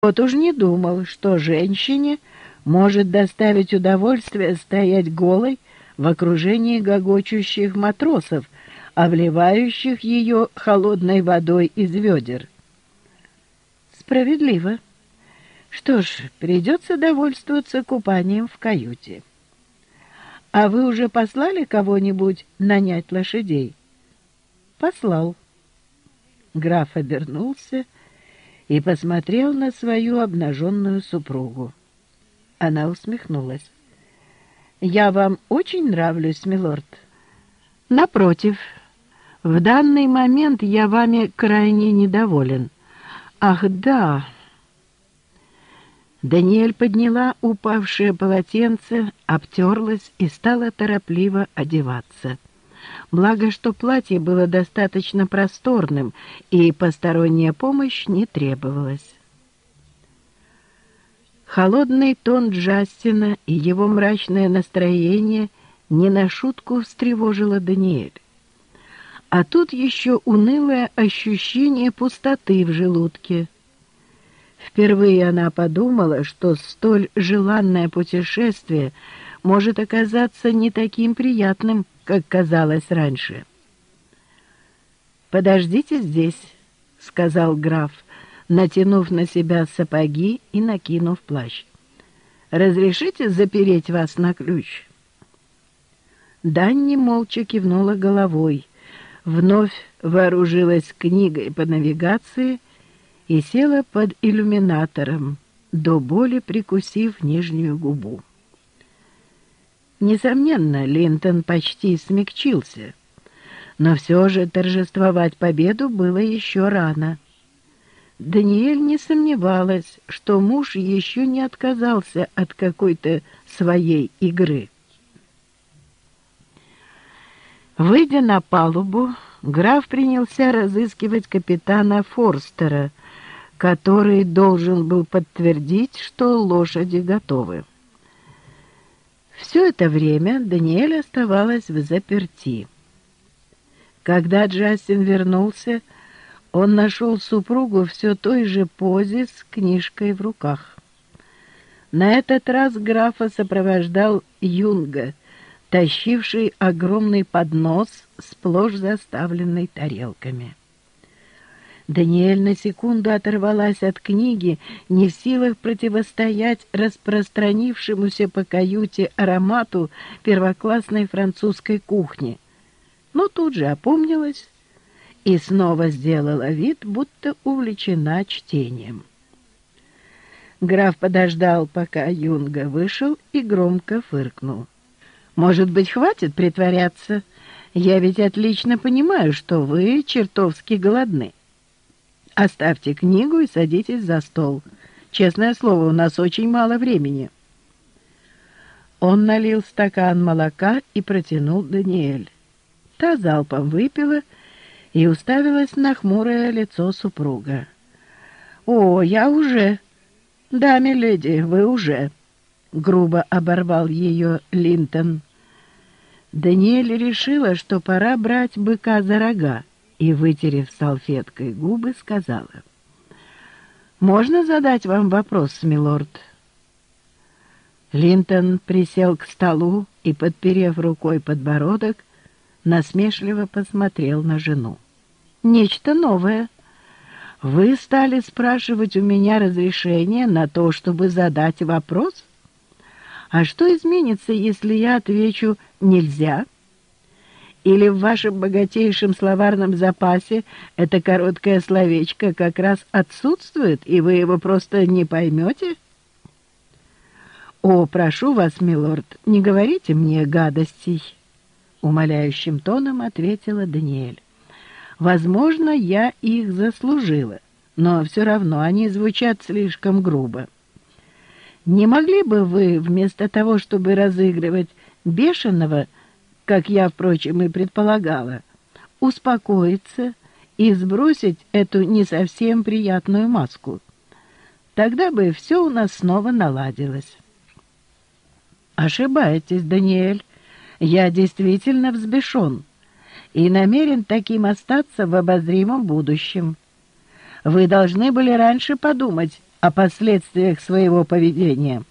Вот уж не думал, что женщине может доставить удовольствие стоять голой в окружении гогочущих матросов, обливающих ее холодной водой из ведер. Справедливо. Что ж, придется довольствоваться купанием в каюте. А вы уже послали кого-нибудь нанять лошадей? Послал. Граф обернулся и посмотрел на свою обнаженную супругу. Она усмехнулась. «Я вам очень нравлюсь, милорд?» «Напротив, в данный момент я вами крайне недоволен. Ах, да!» Даниэль подняла упавшее полотенце, обтерлась и стала торопливо одеваться. Благо, что платье было достаточно просторным, и посторонняя помощь не требовалась. Холодный тон Джастина и его мрачное настроение не на шутку встревожило Даниэль. А тут еще унылое ощущение пустоты в желудке. Впервые она подумала, что столь желанное путешествие может оказаться не таким приятным, как казалось раньше. «Подождите здесь», — сказал граф, натянув на себя сапоги и накинув плащ. «Разрешите запереть вас на ключ?» Данни молча кивнула головой, вновь вооружилась книгой по навигации и села под иллюминатором, до боли прикусив нижнюю губу. Несомненно, Линтон почти смягчился, но все же торжествовать победу было еще рано. Даниэль не сомневалась, что муж еще не отказался от какой-то своей игры. Выйдя на палубу, граф принялся разыскивать капитана Форстера, который должен был подтвердить, что лошади готовы. Все это время Даниэль оставалась в заперти. Когда Джастин вернулся, он нашел супругу все той же позе с книжкой в руках. На этот раз графа сопровождал Юнга, тащивший огромный поднос, сплошь заставленный тарелками. Даниэль на секунду оторвалась от книги, не в силах противостоять распространившемуся по каюте аромату первоклассной французской кухни. Но тут же опомнилась и снова сделала вид, будто увлечена чтением. Граф подождал, пока Юнга вышел, и громко фыркнул. «Может быть, хватит притворяться? Я ведь отлично понимаю, что вы чертовски голодны». Оставьте книгу и садитесь за стол. Честное слово, у нас очень мало времени». Он налил стакан молока и протянул Даниэль. Та залпом выпила и уставилась на хмурое лицо супруга. «О, я уже!» «Да, миледи, вы уже!» — грубо оборвал ее Линтон. Даниэль решила, что пора брать быка за рога и, вытерев салфеткой губы, сказала. «Можно задать вам вопрос, милорд?» Линтон присел к столу и, подперев рукой подбородок, насмешливо посмотрел на жену. «Нечто новое. Вы стали спрашивать у меня разрешение на то, чтобы задать вопрос? А что изменится, если я отвечу «нельзя»?» Или в вашем богатейшем словарном запасе это короткое словечко как раз отсутствует, и вы его просто не поймете? «О, прошу вас, милорд, не говорите мне гадостей!» Умоляющим тоном ответила Даниэль. «Возможно, я их заслужила, но все равно они звучат слишком грубо. Не могли бы вы, вместо того, чтобы разыгрывать бешеного, как я, впрочем, и предполагала, успокоиться и сбросить эту не совсем приятную маску. Тогда бы все у нас снова наладилось. Ошибаетесь, Даниэль. Я действительно взбешен и намерен таким остаться в обозримом будущем. Вы должны были раньше подумать о последствиях своего поведения.